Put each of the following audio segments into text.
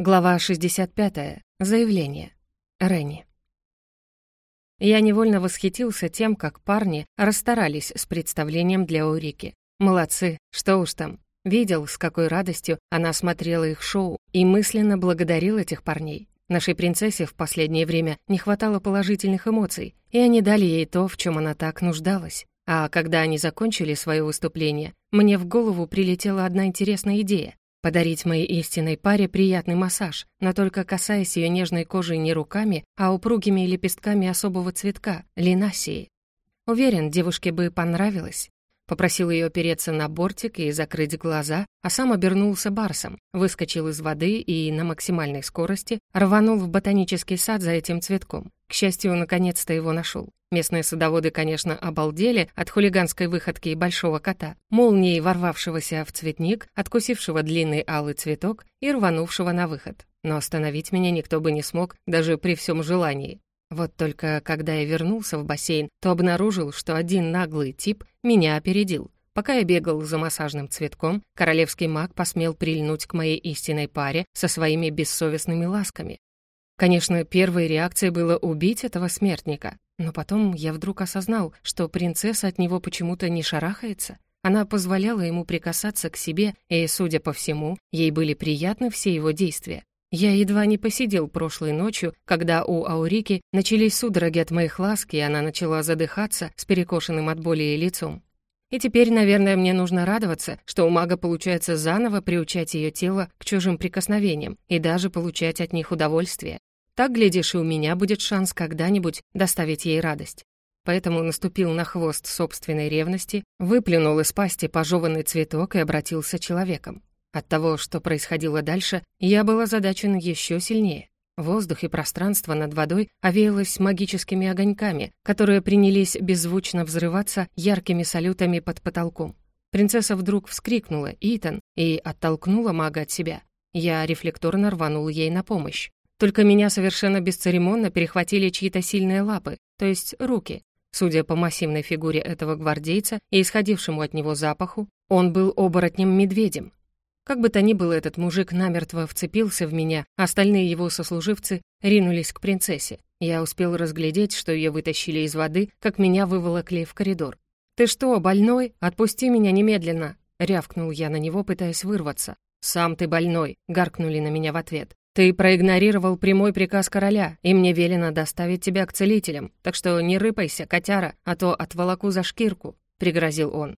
Глава 65. Заявление. Ренни. Я невольно восхитился тем, как парни расстарались с представлением для Урики. Молодцы, что уж там. Видел, с какой радостью она смотрела их шоу и мысленно благодарил этих парней. Нашей принцессе в последнее время не хватало положительных эмоций, и они дали ей то, в чем она так нуждалась. А когда они закончили свое выступление, мне в голову прилетела одна интересная идея. Подарить моей истинной паре приятный массаж, но только касаясь ее нежной кожи не руками, а упругими лепестками особого цветка — линасии. Уверен, девушке бы понравилось. Попросил ее опереться на бортик и закрыть глаза, а сам обернулся барсом, выскочил из воды и на максимальной скорости рванул в ботанический сад за этим цветком. К счастью, наконец-то его нашел. Местные садоводы, конечно, обалдели от хулиганской выходки большого кота, молнией ворвавшегося в цветник, откусившего длинный алый цветок и рванувшего на выход. Но остановить меня никто бы не смог, даже при всем желании. Вот только когда я вернулся в бассейн, то обнаружил, что один наглый тип меня опередил. Пока я бегал за массажным цветком, королевский маг посмел прильнуть к моей истинной паре со своими бессовестными ласками. Конечно, первой реакцией было убить этого смертника, но потом я вдруг осознал, что принцесса от него почему-то не шарахается. Она позволяла ему прикасаться к себе, и, судя по всему, ей были приятны все его действия. Я едва не посидел прошлой ночью, когда у Аурики начались судороги от моих ласк, и она начала задыхаться с перекошенным от боли лицом. И теперь, наверное, мне нужно радоваться, что у мага получается заново приучать ее тело к чужим прикосновениям и даже получать от них удовольствие. Так, глядишь, и у меня будет шанс когда-нибудь доставить ей радость. Поэтому наступил на хвост собственной ревности, выплюнул из пасти пожеванный цветок и обратился человеком. От того, что происходило дальше, я был озадачен еще сильнее. Воздух и пространство над водой овеялось магическими огоньками, которые принялись беззвучно взрываться яркими салютами под потолком. Принцесса вдруг вскрикнула «Итан!» и оттолкнула мага от себя. Я рефлекторно рванул ей на помощь. Только меня совершенно бесцеремонно перехватили чьи-то сильные лапы, то есть руки. Судя по массивной фигуре этого гвардейца и исходившему от него запаху, он был оборотнем-медведем. Как бы то ни было, этот мужик намертво вцепился в меня, остальные его сослуживцы ринулись к принцессе. Я успел разглядеть, что ее вытащили из воды, как меня выволокли в коридор. «Ты что, больной? Отпусти меня немедленно!» — рявкнул я на него, пытаясь вырваться. «Сам ты больной!» — гаркнули на меня в ответ. «Ты проигнорировал прямой приказ короля, и мне велено доставить тебя к целителям, так что не рыпайся, котяра, а то отволоку за шкирку», — пригрозил он.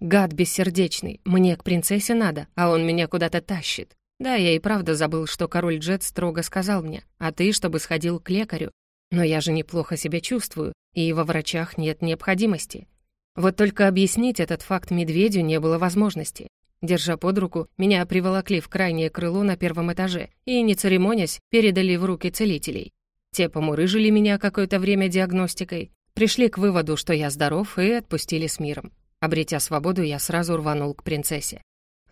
«Гад бессердечный, мне к принцессе надо, а он меня куда-то тащит. Да, я и правда забыл, что король Джет строго сказал мне, а ты, чтобы сходил к лекарю. Но я же неплохо себя чувствую, и во врачах нет необходимости. Вот только объяснить этот факт медведю не было возможности. Держа под руку, меня приволокли в крайнее крыло на первом этаже и, не церемонясь, передали в руки целителей. Те помурыжили меня какое-то время диагностикой, пришли к выводу, что я здоров, и отпустили с миром. Обретя свободу, я сразу рванул к принцессе.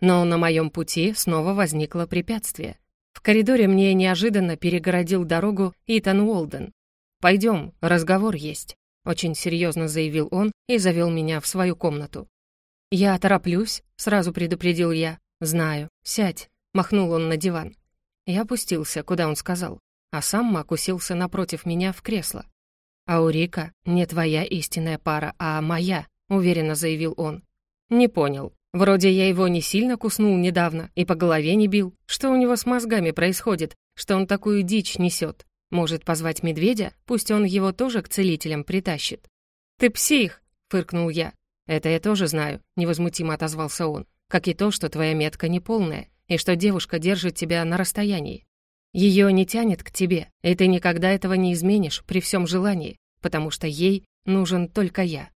Но на моем пути снова возникло препятствие. В коридоре мне неожиданно перегородил дорогу Итан Уолден. «Пойдем, разговор есть», — очень серьезно заявил он и завел меня в свою комнату. «Я тороплюсь», — сразу предупредил я. «Знаю. Сядь», — махнул он на диван. Я опустился, куда он сказал, а сам Мак уселся напротив меня в кресло. «Аурика, не твоя истинная пара, а моя», — уверенно заявил он. «Не понял. Вроде я его не сильно куснул недавно и по голове не бил. Что у него с мозгами происходит, что он такую дичь несет? Может, позвать медведя? Пусть он его тоже к целителям притащит». «Ты псих!» — фыркнул я. «Это я тоже знаю», — невозмутимо отозвался он, «как и то, что твоя метка неполная, и что девушка держит тебя на расстоянии. Ее не тянет к тебе, и ты никогда этого не изменишь при всем желании, потому что ей нужен только я».